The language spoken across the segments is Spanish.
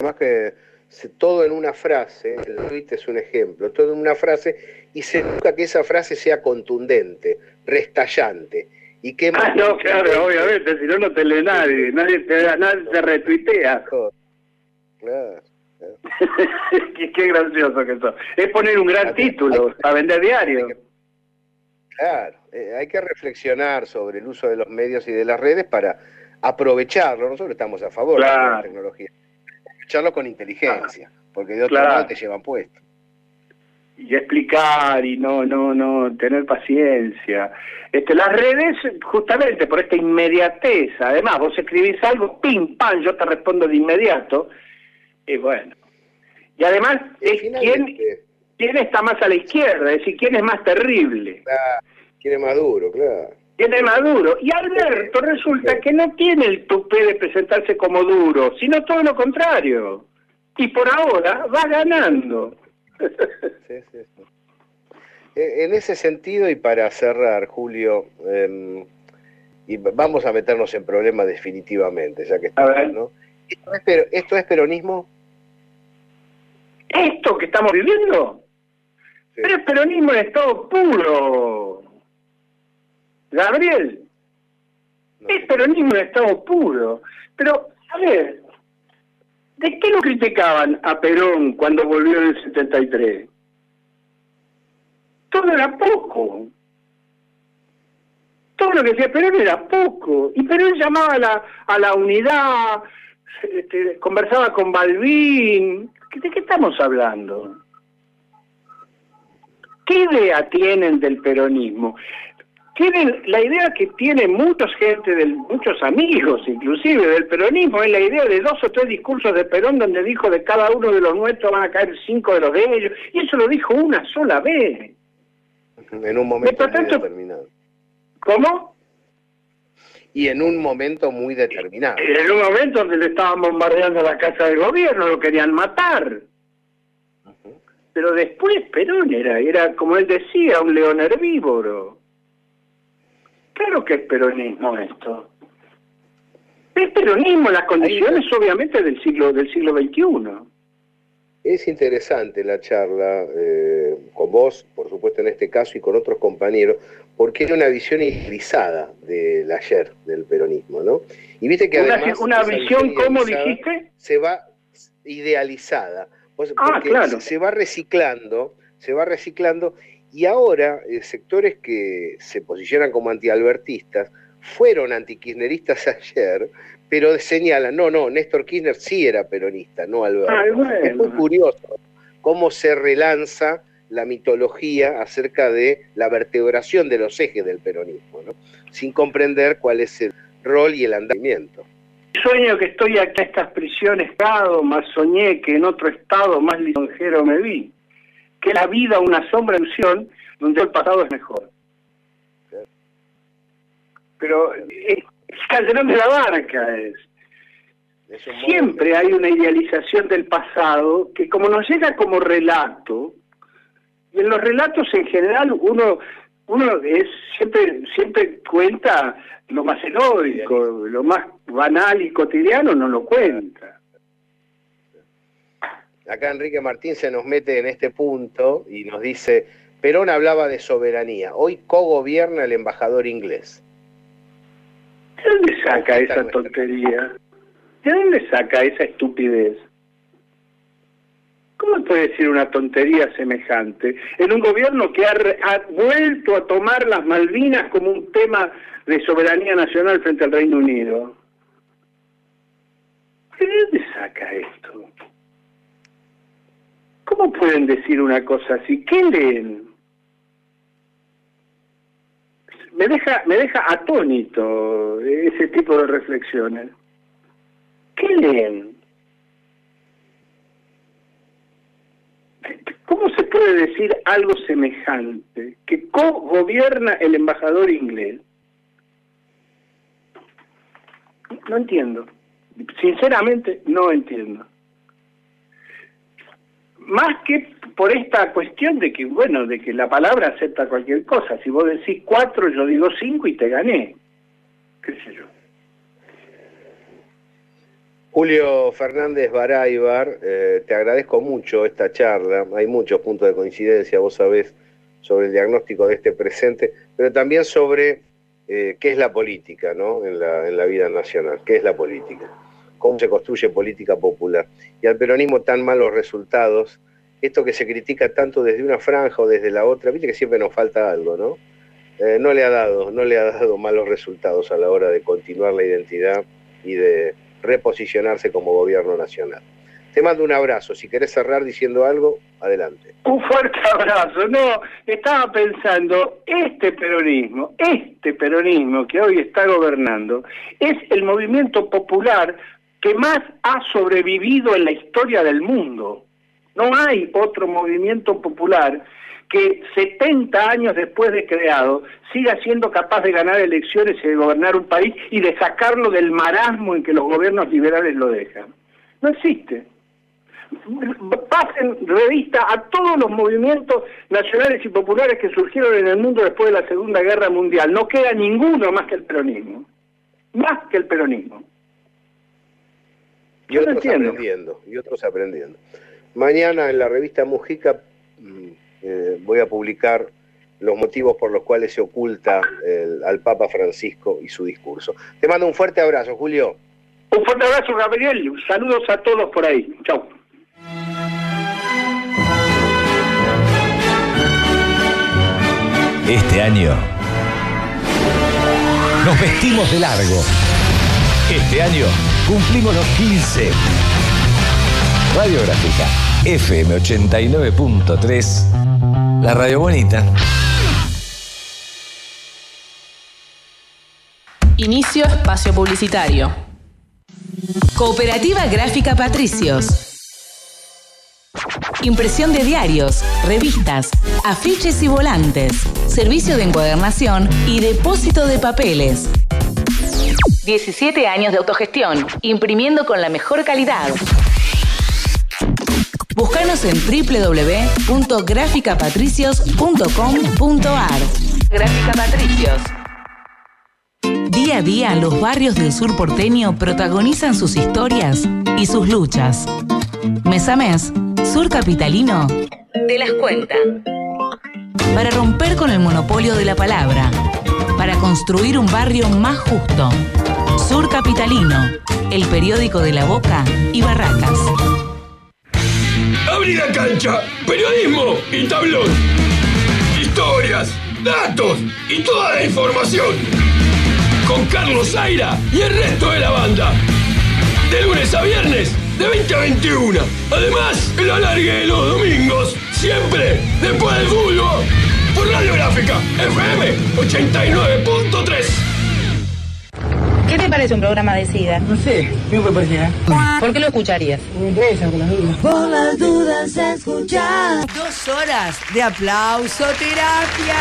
Además que todo en una frase, el tweet es un ejemplo, todo en una frase y se busca que esa frase sea contundente, restallante. ¿Y qué ah, no, claro, obviamente, si no, no te lee nadie, nadie te, nadie te retuitea. Claro. qué, gracioso que eso. Es poner un gran título para vender diario. Claro, eh, hay que reflexionar sobre el uso de los medios y de las redes para aprovecharlo. Nosotros estamos a favor de la tecnología. Aprovecharlo con inteligencia, porque de otro lado te llevan puesto. Y explicar y no, no, no, tener paciencia. Este, las redes, justamente por esta inmediatez, además, vos escribís algo, pim, pam, yo te respondo de inmediato, y bueno. Y además, es quién, quién está más a la izquierda, es decir, quién es más terrible. quién es más duro, claro. ¿Quién es más duro? Y Alberto resulta que no tiene el tupé de presentarse como duro, sino todo lo contrario. Y por ahora va ganando. Sí, sí, sí. E, en ese sentido, y para cerrar, Julio, em, y vamos a meternos en problemas definitivamente, ya que estamos, ¿no? ¿Esto es peronismo? esto que estamos viviendo, pero es peronismo en estado puro. Gabriel, es peronismo en estado puro. Pero, a ver, ¿de qué lo criticaban a Perón cuando volvió en el 73? Todo era poco. Todo lo que decía Perón era poco. Y Perón llamaba a la, a la unidad, este, conversaba con Balbín, ¿De qué estamos hablando? ¿Qué idea tienen del peronismo? Tienen la idea que tiene mucha gente, del, muchos amigos inclusive del peronismo, es la idea de dos o tres discursos de Perón donde dijo de cada uno de los nuestros van a caer cinco de los de ellos, y eso lo dijo una sola vez. En un momento determinado. ¿Cómo? y en un momento muy determinado. En un momento donde le estaban bombardeando la casa del gobierno, lo querían matar. Pero después Perón era, era, como él decía, un león herbívoro. Claro que es peronismo esto. Es peronismo, las condiciones obviamente del siglo, del siglo XXI. Es interesante la charla eh, con vos, por supuesto en este caso, y con otros compañeros, porque es una visión idealizada del ayer, del peronismo, ¿no? Y viste que además... Una visión, ¿cómo dijiste? Se va idealizada, ah, claro. se va reciclando, se va reciclando, y ahora eh, sectores que se posicionan como antialbertistas fueron antikirchneristas ayer, pero señalan, no, no, Néstor Kirchner sí era peronista, no Alberto. Es muy curioso cómo se relanza la mitología acerca de la vertebración de los ejes del peronismo, ¿no? sin comprender cuál es el rol y el andamiento. Sueño que estoy aquí a estas prisiones, más soñé que en otro estado más lisonjero me vi, que la vida una sombra ilusión donde el pasado es mejor. Pero es Calderón de la Barca es. Siempre hay una idealización del pasado que como nos llega como relato, y en los relatos en general uno uno es siempre siempre cuenta lo más heroico, lo más banal y cotidiano no lo cuenta. Acá Enrique Martín se nos mete en este punto y nos dice, Perón hablaba de soberanía, hoy cogobierna el embajador inglés. ¿De dónde saca esa tontería? ¿De dónde saca esa estupidez? ¿Cómo puede decir una tontería semejante? En un gobierno que ha, vuelto a tomar las Malvinas como un tema de soberanía nacional frente al Reino Unido. ¿De dónde saca esto? ¿Cómo pueden decir una cosa así? ¿Qué leen? Me deja, me deja atónito ese tipo de reflexiones. ¿Qué leen? ¿Cómo se puede decir algo semejante? Que co-gobierna el embajador inglés. No entiendo. Sinceramente, no entiendo. Más que por esta cuestión de que, bueno, de que la palabra acepta cualquier cosa. Si vos decís cuatro, yo digo cinco y te gané. ¿Qué sé yo? Julio Fernández Baraybar, eh, te agradezco mucho esta charla. Hay muchos puntos de coincidencia, vos sabés, sobre el diagnóstico de este presente, pero también sobre eh, qué es la política ¿no? en, la, en la vida nacional, qué es la política, cómo se construye política popular. Y al peronismo tan malos resultados, esto que se critica tanto desde una franja o desde la otra, viste que siempre nos falta algo, ¿no? Eh, no le ha dado, no le ha dado malos resultados a la hora de continuar la identidad y de reposicionarse como gobierno nacional. Te mando un abrazo. Si querés cerrar diciendo algo, adelante. Un fuerte abrazo. No, estaba pensando, este peronismo, este peronismo que hoy está gobernando, es el movimiento popular que más ha sobrevivido en la historia del mundo. No hay otro movimiento popular que 70 años después de creado siga siendo capaz de ganar elecciones y de gobernar un país y de sacarlo del marasmo en que los gobiernos liberales lo dejan. No existe. Pasen revista a todos los movimientos nacionales y populares que surgieron en el mundo después de la Segunda Guerra Mundial. No queda ninguno más que el peronismo. Más que el peronismo. Y otros aprendiendo, y otros aprendiendo. Mañana en la revista Mujica mm, eh, voy a publicar los motivos por los cuales se oculta al Papa Francisco y su discurso. Te mando un fuerte abrazo, Julio. Un fuerte abrazo, Gabriel. Saludos a todos por ahí. Chao. Este año nos vestimos de largo. Este año cumplimos los 15. Radiográfica FM 89.3 la radio bonita. Inicio espacio publicitario. Cooperativa Gráfica Patricios. Impresión de diarios, revistas, afiches y volantes. Servicio de encuadernación y depósito de papeles. 17 años de autogestión, imprimiendo con la mejor calidad. Búscanos en www.graficapatricios.com.ar. Gráfica Patricios. Día a día, los barrios del sur porteño protagonizan sus historias y sus luchas. Mes a mes, Sur Capitalino te las cuenta. Para romper con el monopolio de la palabra, para construir un barrio más justo. Sur Capitalino, el periódico de la Boca y Barracas. Abrir la cancha, periodismo y tablón. Historias, datos y toda la información. Con Carlos Zaira y el resto de la banda. De lunes a viernes, de 20 a 21. Además, el alargue de los domingos, siempre después del fútbol. Por Radiográfica, FM 89.3. ¿Qué te parece un programa de SIDA? No sé, me parece. ¿Por qué lo escucharías? Me interesa, por las dudas. Por las dudas, escuchar. Dos horas de aplauso terapia.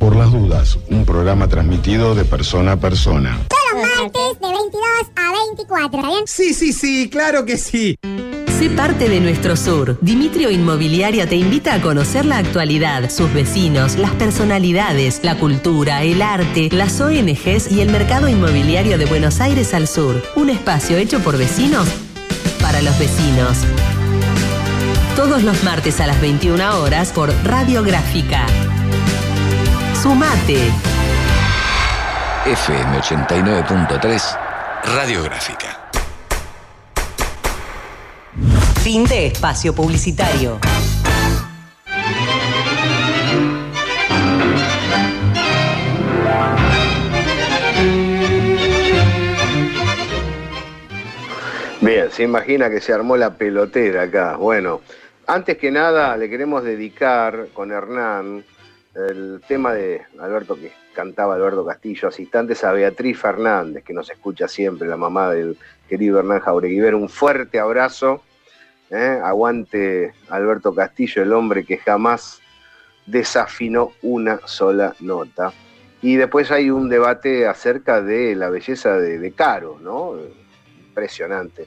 Por las dudas, un programa transmitido de persona a persona. Todos los martes de 22 a 24, ¿está bien? Sí, sí, sí, claro que sí. Sé parte de nuestro sur. Dimitrio Inmobiliaria te invita a conocer la actualidad, sus vecinos, las personalidades, la cultura, el arte, las ONGs y el mercado inmobiliario de Buenos Aires al sur. Un espacio hecho por vecinos para los vecinos. Todos los martes a las 21 horas por Radiográfica. Sumate. FM 89.3 Radiográfica. Fin de espacio publicitario. Bien, se imagina que se armó la pelotera acá. Bueno, antes que nada le queremos dedicar con Hernán el tema de Alberto que cantaba Alberto Castillo, asistentes a Beatriz Fernández, que nos escucha siempre, la mamá del querido Hernán Jauregui. Un fuerte abrazo ¿eh? Aguante Alberto Castillo, el hombre que jamás desafinó una sola nota. Y después hay un debate acerca de la belleza de, Caro, ¿no? Impresionante.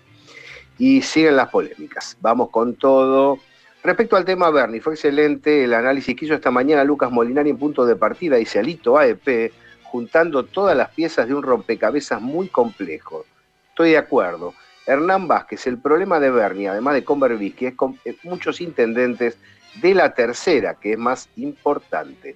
Y siguen las polémicas. Vamos con todo. Respecto al tema Bernie, fue excelente el análisis que hizo esta mañana Lucas Molinari en punto de partida, dice Alito AEP, juntando todas las piezas de un rompecabezas muy complejo. Estoy de acuerdo. Hernán Vázquez, el problema de Bernie, además de con Berbisky, es con eh, muchos intendentes de la tercera, que es más importante.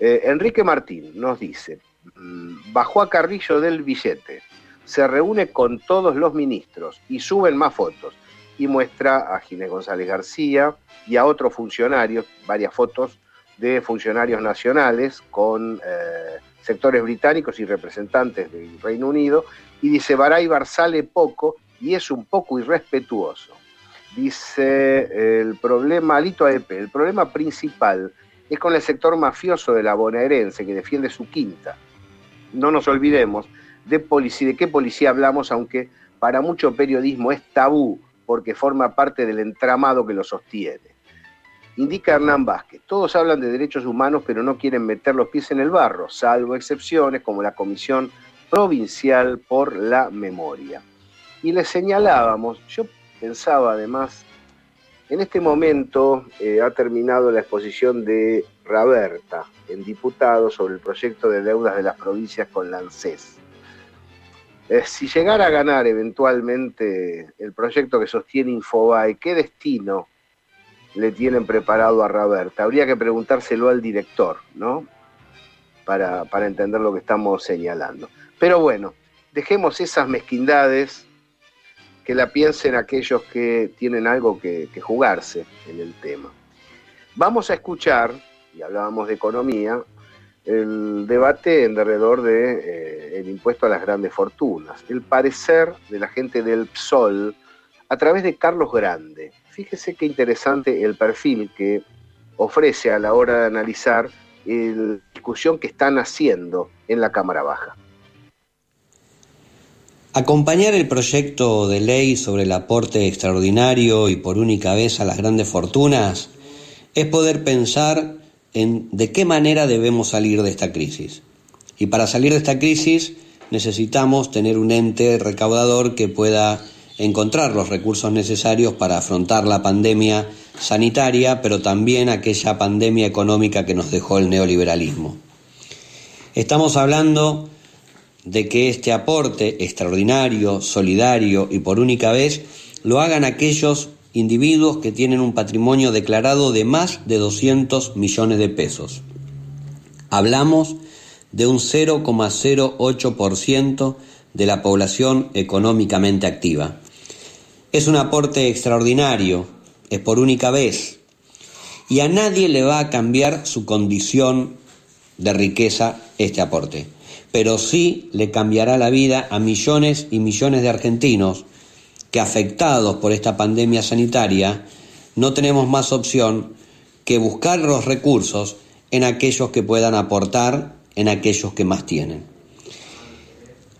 Eh, Enrique Martín nos dice, mm, bajó a Carrillo del billete, se reúne con todos los ministros y suben más fotos y muestra a Ginés González García y a otros funcionarios, varias fotos de funcionarios nacionales con eh, sectores británicos y representantes del Reino Unido, y dice, Baraybar sale poco y es un poco irrespetuoso. Dice el problema, Alito AEP, el problema principal es con el sector mafioso de la bonaerense que defiende su quinta. No nos olvidemos de, policía, de qué policía hablamos, aunque para mucho periodismo es tabú porque forma parte del entramado que lo sostiene. Indica Hernán Vázquez, todos hablan de derechos humanos pero no quieren meter los pies en el barro, salvo excepciones como la Comisión Provincial por la Memoria. Y le señalábamos, yo pensaba además, en este momento eh, ha terminado la exposición de Raberta en diputado sobre el proyecto de deudas de las provincias con la ANSES. Eh, si llegara a ganar eventualmente el proyecto que sostiene Infobae, ¿qué destino le tienen preparado a Raberta? Habría que preguntárselo al director, ¿no? Para, para entender lo que estamos señalando. Pero bueno, dejemos esas mezquindades que la piensen aquellos que tienen algo que, jugarse en el tema. Vamos a escuchar, y hablábamos de economía, el debate del de, eh, impuesto a las grandes fortunas, el parecer de la gente del PSOL a través de Carlos Grande. Fíjese qué interesante el perfil que ofrece a la hora de analizar la discusión que están haciendo en la Cámara Baja. Acompañar el proyecto de ley sobre el aporte extraordinario y por única vez a las grandes fortunas es poder pensar en de qué manera debemos salir de esta crisis. Y para salir de esta crisis necesitamos tener un ente recaudador que pueda encontrar los recursos necesarios para afrontar la pandemia sanitaria, pero también aquella pandemia económica que nos dejó el neoliberalismo. Estamos hablando de que este aporte extraordinario, solidario y por única vez lo hagan aquellos individuos que tienen un patrimonio declarado de más de 200 millones de pesos. Hablamos de un 0,08% de la población económicamente activa. Es un aporte extraordinario, es por única vez, y a nadie le va a cambiar su condición de riqueza este aporte pero sí le cambiará la vida a millones y millones de argentinos que afectados por esta pandemia sanitaria no tenemos más opción que buscar los recursos en aquellos que puedan aportar, en aquellos que más tienen.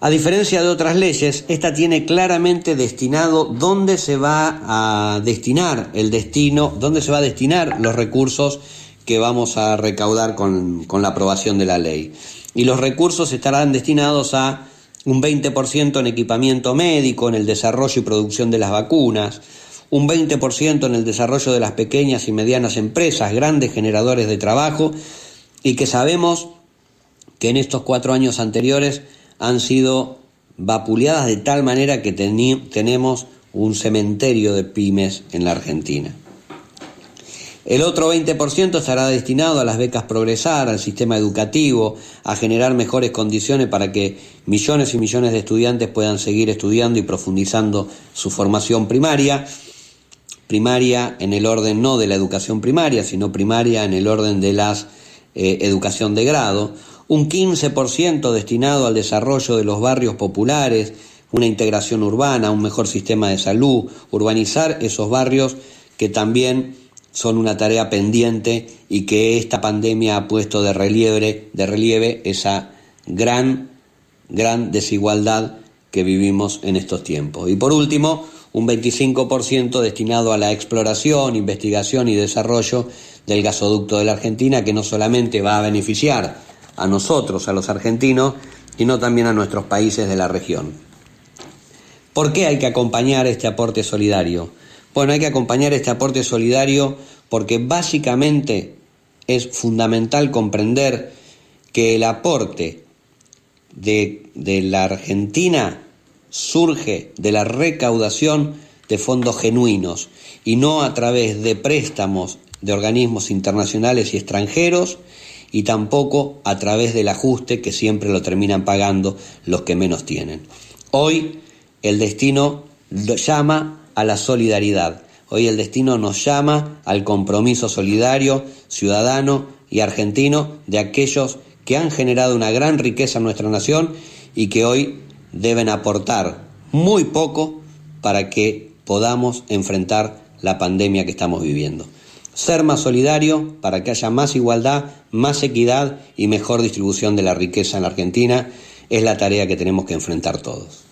A diferencia de otras leyes, esta tiene claramente destinado dónde se va a destinar el destino, dónde se va a destinar los recursos que vamos a recaudar con, con la aprobación de la ley y los recursos estarán destinados a un 20% en equipamiento médico, en el desarrollo y producción de las vacunas, un 20% en el desarrollo de las pequeñas y medianas empresas, grandes generadores de trabajo, y que sabemos que en estos cuatro años anteriores han sido vapuleadas de tal manera que tenemos un cementerio de pymes en la Argentina. El otro 20% estará destinado a las becas Progresar, al sistema educativo, a generar mejores condiciones para que millones y millones de estudiantes puedan seguir estudiando y profundizando su formación primaria. Primaria en el orden no de la educación primaria, sino primaria en el orden de la eh, educación de grado. Un 15% destinado al desarrollo de los barrios populares, una integración urbana, un mejor sistema de salud, urbanizar esos barrios que también son una tarea pendiente y que esta pandemia ha puesto de relieve, esa gran, gran desigualdad que vivimos en estos tiempos. Y por último, un 25% destinado a la exploración, investigación y desarrollo del gasoducto de la Argentina, que no solamente va a beneficiar a nosotros, a los argentinos, sino también a nuestros países de la región. ¿Por qué hay que acompañar este aporte solidario? Bueno, hay que acompañar este aporte solidario porque básicamente es fundamental comprender que el aporte de, la Argentina surge de la recaudación de fondos genuinos y no a través de préstamos de organismos internacionales y extranjeros y tampoco a través del ajuste que siempre lo terminan pagando los que menos tienen. Hoy el destino llama a la solidaridad. Hoy el destino nos llama al compromiso solidario, ciudadano y argentino de aquellos que han generado una gran riqueza en nuestra nación y que hoy deben aportar muy poco para que podamos enfrentar la pandemia que estamos viviendo. Ser más solidario para que haya más igualdad, más equidad y mejor distribución de la riqueza en la Argentina es la tarea que tenemos que enfrentar todos.